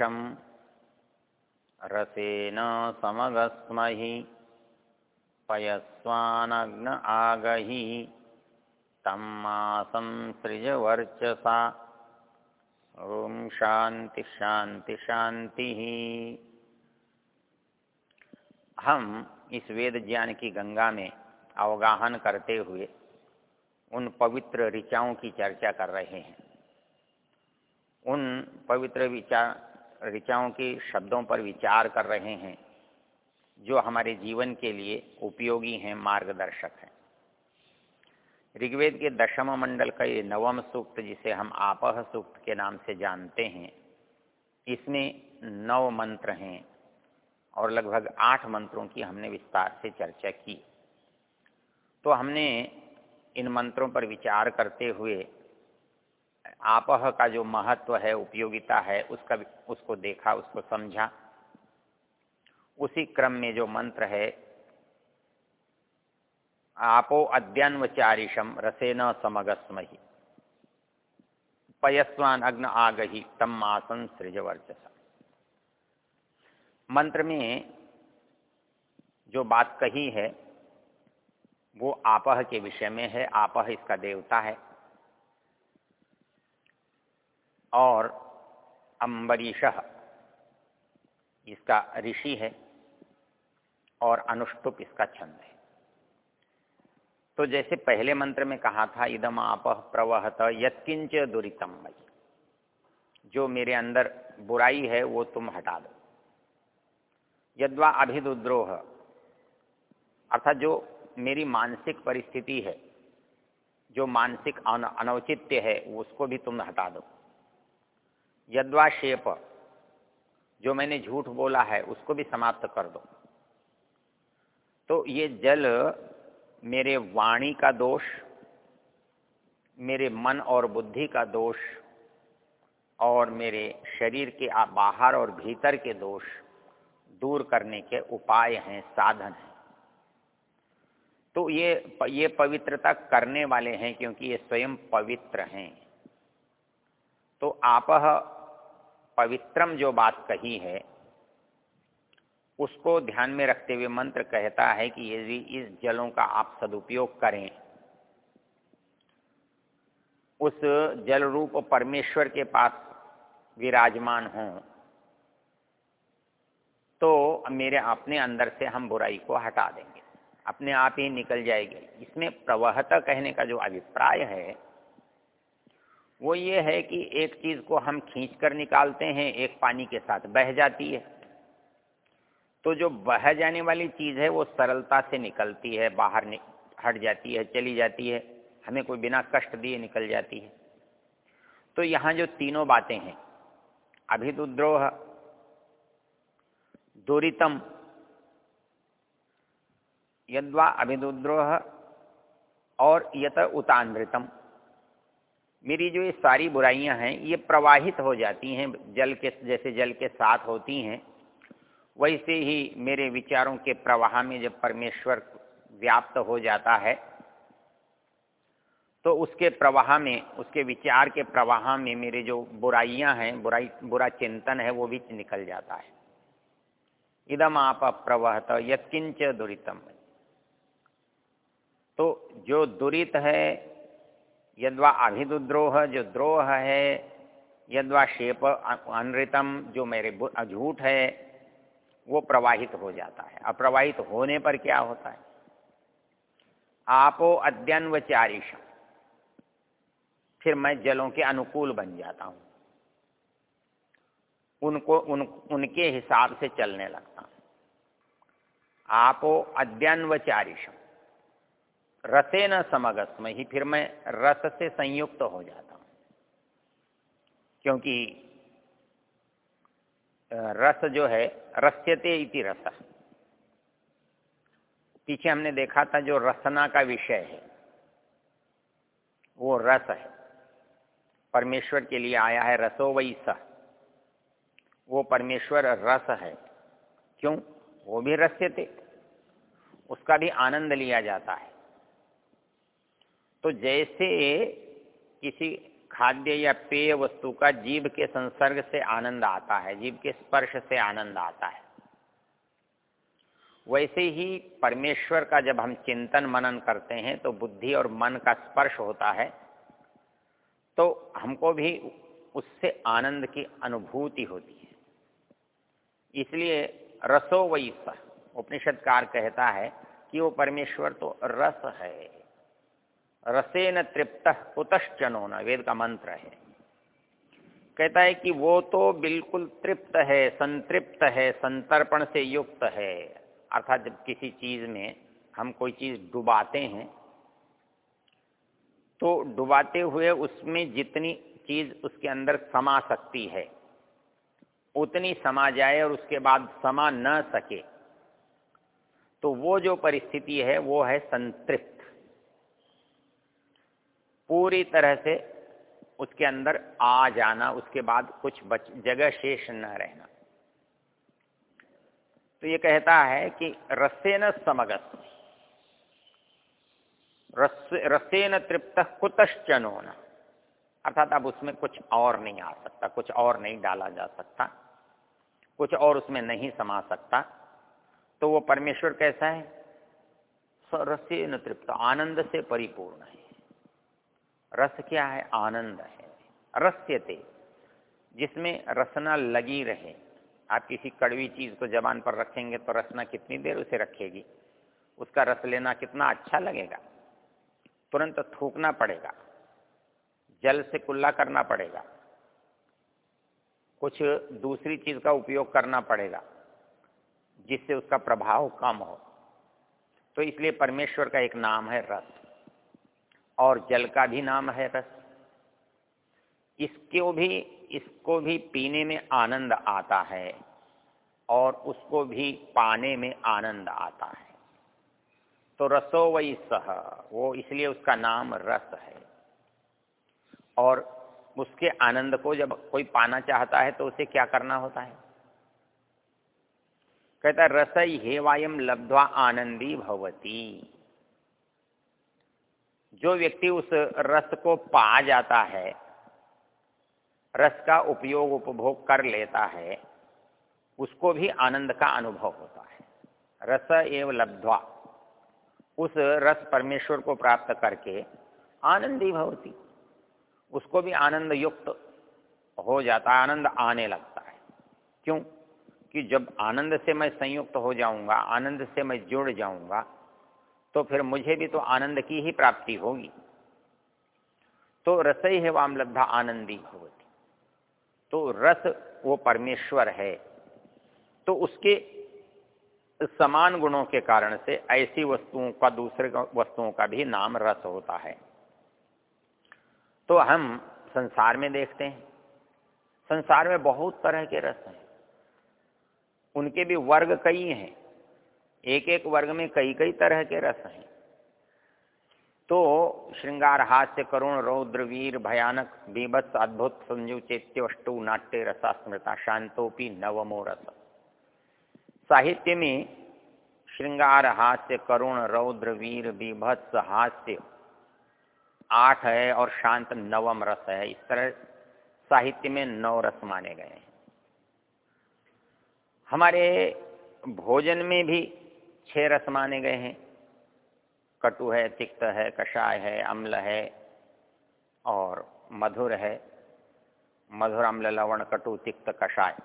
अद्यन्वचारिषं रसेन समगस्महि, पयस्वानग्न आगहि, तं सृजवर्चसा ॐ शान्ति शान्ति, शान्तिः। हम इस वेद ज्ञान की गंगा में अवगाहन करते हुए उन पवित्र ऋचाओं की चर्चा कर रहे हैं। उन पवित्र विचार ऋचाओं के शब्दों पर विचार कर रहे हैं, जो हमारे जीवन के लिए उपयोगी हैं, मार्गदर्शक हैं। ऋग्वेद के दशम मंडल का ये नवम सूक्त, जिसे हम आपह सूक्त के नाम से जानते हैं, इसमें नव मंत्र हैं और लगभग आठ मंत्रों की हमने विस्तार से चर्चा की। तो हमने इन मंत्रों पर विचार करते हुए आपह का जो महत्व है, उपयोगिता है, उसका उसको देखा, उसको समझा। उसी क्रम में जो मंत्र है, आपो अद्यान्वचारिषम रसेन समगस्म ही पयस्वान अग्न आगही, तम मासन सृजवर्चसा। मंत्र में जो बात कही है, वो आपह के विषय में है, आपह इसका देवता है। और अम्बरीश इसका ऋषि है और अनुष्टुप इसका छंद है। तो जैसे पहले मंत्र में कहा था इदम आपह प्रवहत यत्किंच दुरितम जो मेरे अंदर बुराई है, वो तुम हटा दो। यद्वा अभिदुद्रोह, अर्थात जो मेरी मानसिक परिस्थिति है, जो मानसिक अनौचित्य है, उसको भी तुम हटा दो। यद्वा शेप जो मैंने झूठ बोला है, उसको भी समाप्त कर दो। तो ये जल मेरे वाणी का दोष, मेरे मन और बुद्धि का दोष, और मेरे शरीर के बाहर और भीतर के दोष दूर करने के उपाय हैं, साधन हैं। तो ये ये पवित्रता करने वाले हैं, क्योंकि ये स्वयं पवित्र हैं। तो आप पवित्रम जो बात कही है, उसको ध्यान में रखते हुए मंत्र कहता है कि यदि इस जलों का आप सदुपयोग करें। उस जल रूप परमेश्वर के पास विराजमान हों तो मेरे अपने अंदर से हम बुराई को हटा देंगे। अपने आप ही निकल जाएगी। इसमें प्रवहता कहने का जो अभिप्राय है वो ये है कि एक चीज़ को हम खींच कर निकालते हैं, एक पानी के साथ बह जाती है। तो जो बह जाने वाली चीज़ है, वो सरलता से निकलती है, बाहर हट जाती है, चली जाती है, हमें कोई बिना कष्ट दिए निकल जाती है। तो यहाँ जो तीनों बातें हैं, अभिदुद्रोह, दुरीतम, यद्वा अभिदुद्रोह और यत उतानृतम मेरी जो ये सारी बुराइयाँ हैं, ये प्रवाहित हो जाती हैं, जल के, जैसे जल के साथ होती हैं। वैसे ही मेरे विचारों के प्रवाह में जब परमेश्वर व्याप्त हो जाता है तो उसके प्रवाह में, उसके विचार के प्रवाह में मेरे जो बुराइयाँ हैं, बुराई, बुरा चिंतन है, वो भी निकल जाता है। इदम आप प्रवहत यत्किंच दुरितम। तो जो दुरित है यद्वा अभिदुद्रोह जो द्रोह है, यद्वा शेप अनृतम, जो मेरे झूठ है, वो प्रवाहित हो जाता है। अप्रवाहित होने पर क्या होता है? आपो चारिशम फिर मैं जलों के अनुकूल बन जाता हूँ। उनको, उन, उनके हिसाब से चलने लगता हूँ। आपो अध्ययन व चारिशम रसे न समगस्म ही फिर मैं रस से संयुक्त तो हो जाता हूँ। क्योंकि रस जो है, रस्यते इति रस। पीछे हमने देखा था जो रसना का विषय है, वो रस है। परमेश्वर के लिए आया है रसो वही सह वो परमेश्वर रस है। क्यों? वो भी रस्यते। उसका भी आनंद लिया जाता है। तो जैसे किसी खाद्य या पेय वस्तु का जीव के संसर्ग से आनंद आता है जीव के स्पर्श से आनंद आता है। वैसे ही परमेश्वर का जब हम चिंतन मनन करते हैं तो बुद्धि और मन का स्पर्श होता है तो हमको भी उससे आनंद की अनुभूति होती है। इसलिए रसो वही उपनिषदकार कहता है कि वो परमेश्वर तो रस है। रसेन तृप्त कुतश्चनो न। वेद का मंत्र है। कहता है कि वो तो बिल्कुल तृप्त है, संतृप्त है, संतर्पण से युक्त है। अर्थात जब किसी चीज़ में हम कोई चीज़ डुबाते हैं तो डुबाते हुए उसमें जितनी चीज़ उसके अंदर समा सकती है, उतनी समा जाए और उसके बाद समा न सके तो वो जो परिस्थिति है, वो है संतृप्त। पूरी तरह से उसके अंदर आ जाना, उसके बाद कुछ बच, जगह शेष न रहना। तो ये कहता है कि रसेन समगस रसेन तृप्त कुतश्चनो न। अर्थात अब उसमें कुछ और नहीं आ सकता, कुछ और नहीं डाला जा सकता, कुछ और उसमें नहीं समा सकता। तो वो परमेश्वर कैसा है? रसेन तृप्त, आनंद से परिपूर्ण है। रस क्या है? आनंद है। रस्यते, जिसमें रसना लगी रहे। आप किसी कड़वी चीज़ को जबान पर रखेंगे तो रसना कितनी देर उसे रखेगी? उसका रस लेना कितना अच्छा लगेगा? तुरंत थूकना पड़ेगा। जल से कुल्ला करना पड़ेगा। कुछ दूसरी चीज़ का उपयोग करना पड़ेगा, जिससे उसका प्रभाव कम हो। तो इसलिए परमेश्वर का एक नाम है रस। और जल का भी नाम है रस इसको भी इसको भी पीने में आनंद आता है और उसको भी पाने में आनंद आता है। तो रसो वही सह, वो इसलिए उसका नाम रस है। और उसके आनंद को जब कोई पाना चाहता है तो उसे क्या करना होता है? कहता है रस हे वायम लब्ध्वा आनंदी भवती। जो व्यक्ति उस रस को पा जाता है, रस का उपयोग उपभोग कर लेता है, उसको भी आनंद का अनुभव होता है। रस एवं लब्ध्वा। उस रस परमेश्वर को प्राप्त करके आनंदी भवती। उसको भी आनंद युक्त हो जाता है आनंद आने लगता है। क्यों? कि जब आनंद से मैं संयुक्त हो जाऊँगा, आनंद से मैं जुड़ जाऊँगा तो फिर मुझे भी तो आनंद की ही प्राप्ति होगी। तो रस ही है वाम लब्धा आनंदी होती तो रस वो परमेश्वर है। तो उसके समान गुणों के कारण से ऐसी वस्तुओं का, दूसरे वस्तुओं का भी नाम रस होता है। तो हम संसार में देखते हैं। संसार में बहुत तरह के रस हैं। उनके भी वर्ग कई हैं। एक एक वर्ग में कई कई तरह के रस हैं। तो श्रृंगार, हास्य, करुण, रौद्र, वीर, भयानक, बीभत्स, अद्भुत संजीव चेत्यवष्टु नाट्य रसा स्मृता शांतोपी, नवमो रस। साहित्य में श्रृंगार, हास्य, करुण, रौद्र, वीर, बीभत्स, हास्य आठ है और शांत नवम रस है। इस तरह साहित्य में नौ रस माने गए हैं। हमारे भोजन में भी छह रस माने गए हैं। कटु है, तिक्त है, कषाय है, अम्ल है और मधुर है। मधुर, अम्ल, लवण, कटु, तिक्त, कषाय।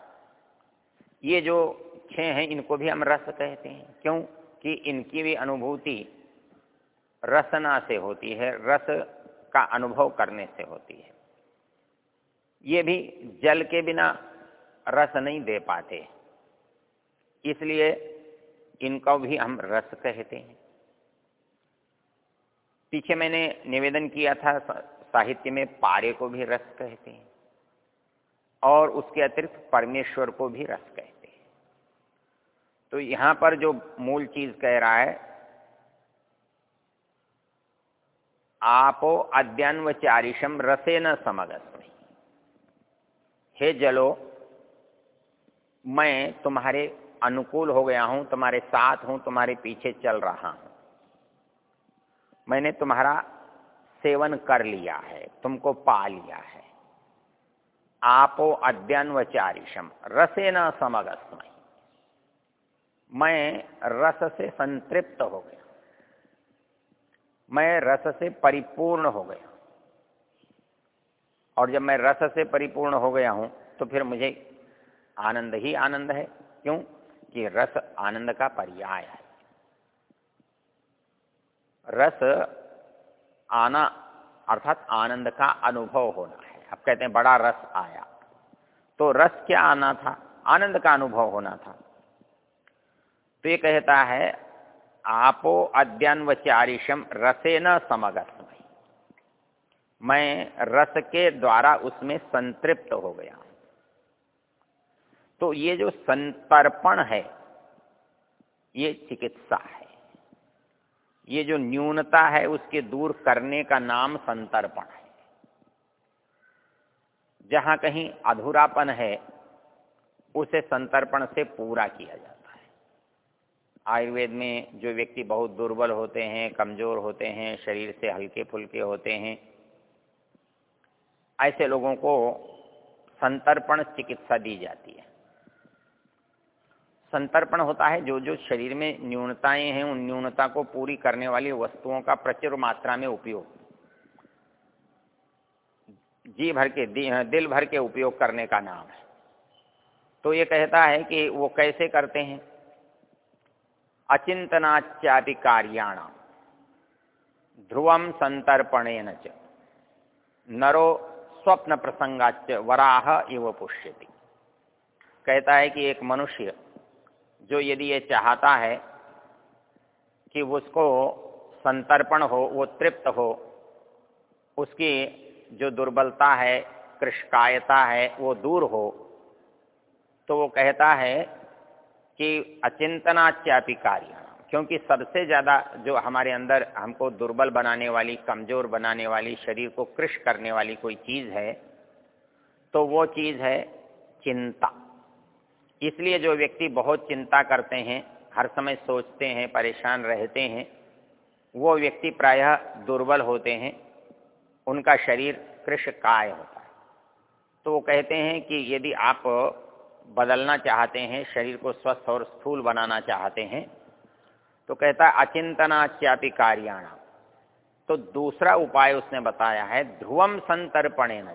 ये जो तीखे हैं, इनको भी हम रस कहते हैं। क्यों? कि इनकी भी अनुभूति रसना से होती है, रस का अनुभव करने से होती है। ये भी जल के बिना रस नहीं दे पाते। इसलिए इनको भी हम रस कहते हैं। पीछे मैंने निवेदन किया था साहित्य में पारे को भी रस कहते हैं और उसके अतिरिक्त परमेश्वर को भी रस कहते हैं। तो यहाँ पर जो मूल चीज़ कह रहा है, आपो अद्यान्वचारिशम रसे न समगस्मी हे जलो, मैं तुम्हारे अनुकूल हो गया हूँ, तुम्हारे साथ हूँ, तुम्हारे पीछे चल रहा हूँ। मैंने तुम्हारा सेवन कर लिया है, तुमको पा लिया है। आपो अद्यन्वचारिशम रसे न समगस्मय मैं रस से संतृप्त हो गया। मैं रस से परिपूर्ण हो गया। और जब मैं रस से परिपूर्ण हो गया हूँ तो फिर मुझे आनंद ही आनंद है। क्यों? कि रस आनंद का पर्याय है। रस आना अर्थात आनंद का अनुभव होना है। अब कहते हैं, बड़ा रस आया। तो रस क्या आना था? आनंद का अनुभव होना था। तो ये कहता है, आपो अद्यान्वचारिशम रसे न समगत मैं रस के द्वारा उसमें संतृप्त हो गया तो ये जो संतर्पण है, ये चिकित्सा है। ये जो न्यूनता है, उसके दूर करने का नाम संतर्पण है। जहाँ कहीं अधूरापन है, उसे संतर्पण से पूरा किया जाता है। आयुर्वेद में जो व्यक्ति बहुत दुर्बल होते हैं, कमज़ोर होते हैं, शरीर से हल्के फुल्के होते हैं, ऐसे लोगों को संतर्पण चिकित्सा दी जाती है। संतर्पण होता है, जो जो शरीर में न्यूनताएँ हैं, उन न्यूनता को पूरी करने वाली वस्तुओं का प्रचुर मात्रा में उपयोग। जी भर के दिल भर के उपयोग करने का नाम है। तो ये कहता है कि वो कैसे करते हैं? अचिंतनाचापि कार्याण। ध्रुवम संतर्पणेन च। नरो स्वप्न प्रसंगाच वराह इव पुष्यति। कहता है कि एक मनुष्य जो यदि ये चाहता है कि उसको संतर्पण हो, वो तृप्त हो, उसकी जो दुर्बलता है, कृष्कायता है, वो दूर हो तो वो कहता है कि अचिंतनाच्यापि कार्य क्योंकि सबसे ज़्यादा जो हमारे अंदर हमको दुर्बल बनाने वाली, कमज़ोर बनाने वाली, शरीर को कृष करने वाली कोई चीज़ है तो वो चीज़ है चिंता। इसलिए जो व्यक्ति बहुत चिंता करते हैं, हर समय सोचते हैं, परेशान रहते हैं, वो व्यक्ति प्रायः दुर्बल होते हैं, उनका शरीर कृष काय होता है। तो वो कहते हैं कि यदि आप बदलना चाहते हैं, शरीर को स्वस्थ और स्थूल बनाना चाहते हैं तो कहता है अचिंतनाच्यापि कार्याणा तो दूसरा उपाय उसने बताया है ध्रुवम संतर्पणे न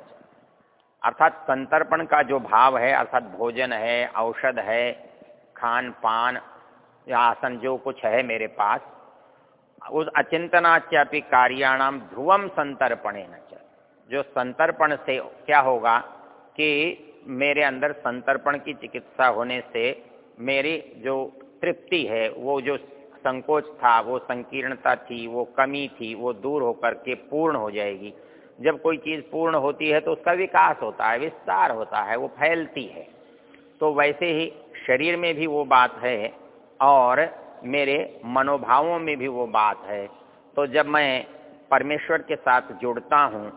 अर्थात संतर्पण का जो भाव है, अर्थात भोजन है, औषध है, खान पान या आसन जो कुछ है मेरे पास, उस अचिंतनाच्यापि कार्याणाम ध्रुवम संतर्पणे न जो संतर्पण से क्या होगा कि मेरे अंदर संतर्पण की चिकित्सा होने से मेरी जो तृप्ति है, वो जो संकोच था, वो संकीर्णता थी, वो कमी थी, वो दूर होकर के पूर्ण हो जाएगी। जब कोई चीज़ पूर्ण होती है तो उसका विकास होता है, विस्तार होता है, वो फैलती है। तो वैसे ही शरीर में भी वो बात है और मेरे मनोभावों में भी वो बात है। तो जब मैं परमेश्वर के साथ जुड़ता हूँ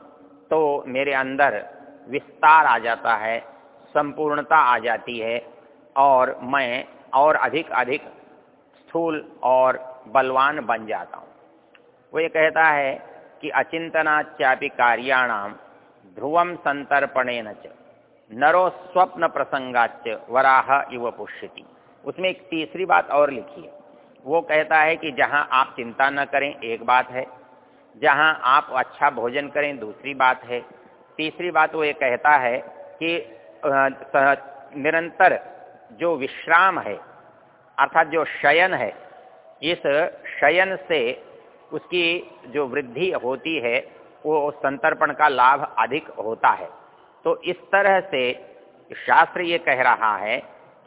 तो मेरे अंदर विस्तार आ जाता है, संपूर्णता आ जाती है और मैं और अधिक अधिक स्थूल और बलवान बन जाता हूँ। वो ये कहता है कि अचिंतनाच्यापि कार्याणाम ध्रुवम संतर्पणेन च, नरो स्वप्न प्रसंगाच वराह इव पुष्यति। उसमें एक तीसरी बात और लिखी है। वो कहता है कि जहाँ आप चिंता न करें, एक बात है। जहाँ आप अच्छा भोजन करें, दूसरी बात है। तीसरी बात वो ये कहता है कि निरंतर जो विश्राम है, अर्थात जो शयन है, इस शयन से उसकी जो वृद्धि होती है, वो संतर्पण का लाभ अधिक होता है। तो इस तरह से शास्त्र ये कह रहा है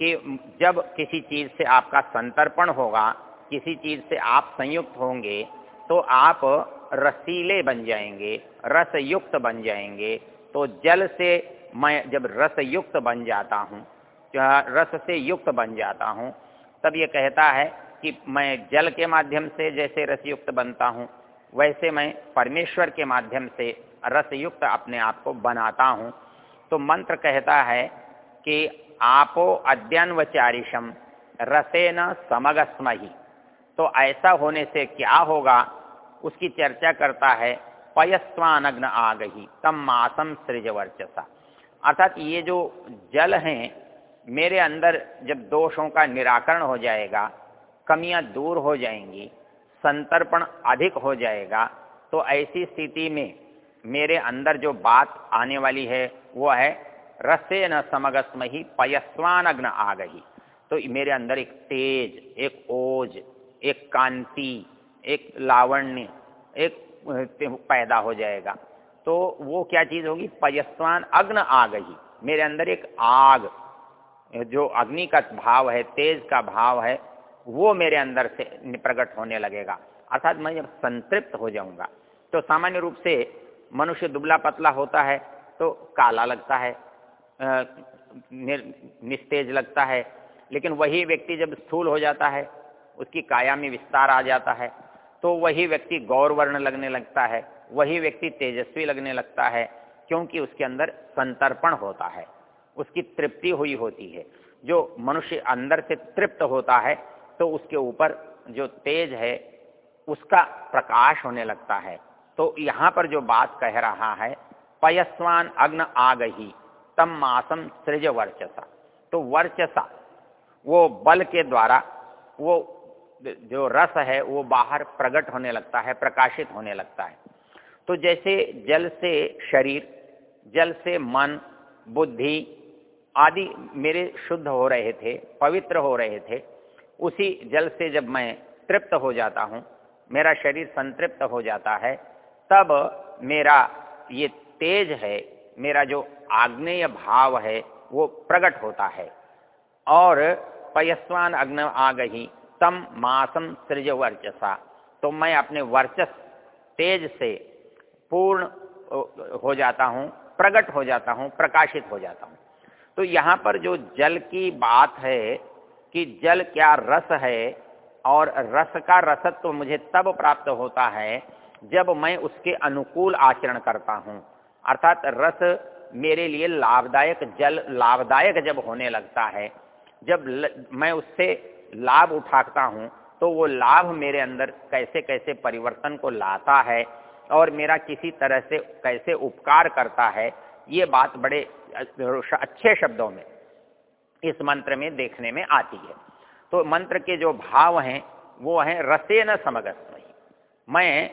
कि जब किसी चीज़ से आपका संतर्पण होगा, किसी चीज़ से आप संयुक्त होंगे तो आप रसीले बन जाएँगे रस युक्त बन जाएँगे। तो जल से मैं जब रस युक्त बन जाता हूँ रस से युक्त बन जाता हूँ, तब ये कहता है कि मैं जल के माध्यम से जैसे रसयुक्त बनता हूँ, वैसे मैं परमेश्वर के माध्यम से रसयुक्त अपने आप को बनाता हूँ। तो मंत्र कहता है कि आपो अद्यन्वचारिशम रसेन समगस्मही। तो ऐसा होने से क्या होगा? उसकी चर्चा करता है, पयस्वानग्न आ गई तम मासम सृज वर्चसा अर्थात ये जो जल हैं, मेरे अंदर जब दोषों का निराकरण हो जाएगा कमियाँ दूर हो जाएँगी, संतर्पण अधिक हो जाएगा तो ऐसी स्थिति में मेरे अंदर जो बात आने वाली है, वो है रसे न समगस्म ही पयस्वान अग्न आ गई तो मेरे अंदर एक तेज, एक ओज, एक कांति, एक लावण्य, एक पैदा हो जाएगा। तो वो क्या चीज़ होगी? पयस्वान अग्न आ गई मेरे अंदर एक आग, जो अग्नि का भाव है, तेज का भाव है वो मेरे अंदर से प्रकट होने लगेगा। अर्थात मैं जब संतृप्त हो जाऊँगा तो सामान्य रूप से मनुष्य दुबला पतला होता है तो काला लगता है निस्तेज लगता है। लेकिन वही व्यक्ति जब स्थूल हो जाता है, उसकी काया में विस्तार आ जाता है तो वही व्यक्ति गौर वर्ण लगने लगता है, वही व्यक्ति तेजस्वी लगने लगता है, क्योंकि उसके अंदर संतर्पण होता है। उसकी तृप्ति हुई होती है। जो मनुष्य अंदर से तृप्त होता है तो उसके ऊपर जो तेज है, उसका प्रकाश होने लगता है। तो यहाँ पर जो बात कह रहा है, पयस्वान अग्न आ गई तम मासम सृज वर्चसा। तो वर्चसा, वो बल के द्वारा, वो जो रस है, वो बाहर प्रकट होने लगता है, प्रकाशित होने लगता है। तो जैसे जल से शरीर, जल से मन, बुद्धि आदि मेरे शुद्ध हो रहे थे, पवित्र हो रहे थे उसी जल से जब मैं तृप्त हो जाता हूँ, मेरा शरीर संतृप्त हो जाता है, तब मेरा ये तेज है, मेरा जो आग्नेय भाव है, वो प्रकट होता है। और पयस्वान अग्न आ गई तम मासम सृज वर्चसा। तो मैं अपने वर्चस तेज से पूर्ण हो जाता हूँ, प्रकट हो जाता हूँ, प्रकाशित हो जाता हूँ। तो यहाँ पर जो जल की बात है कि जल क्या रस है और रस का रसत्व तो मुझे तब प्राप्त होता है जब मैं उसके अनुकूल आचरण करता हूँ। अर्थात रस मेरे लिए लाभदायक जल लाभदायक जब होने लगता है जब ल, मैं उससे लाभ उठाता हूँ तो वो लाभ मेरे अंदर कैसे कैसे परिवर्तन को लाता है और मेरा किसी तरह से कैसे उपकार करता है ये बात बड़े अच्छे शब्दों में। इस मंत्र में देखने में आती है। तो मंत्र के जो भाव हैं, वो हैं रसे न समगस्मयी मैं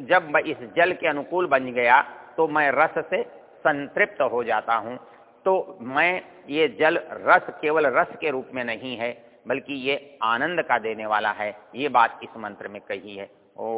जब इस जल के अनुकूल बन गया तो मैं रस से संतृप्त हो जाता हूँ। तो मैं, ये जल रस केवल रस के रूप में नहीं है, बल्कि ये आनंद का देने वाला है। ये बात इस मंत्र में कही है। ओ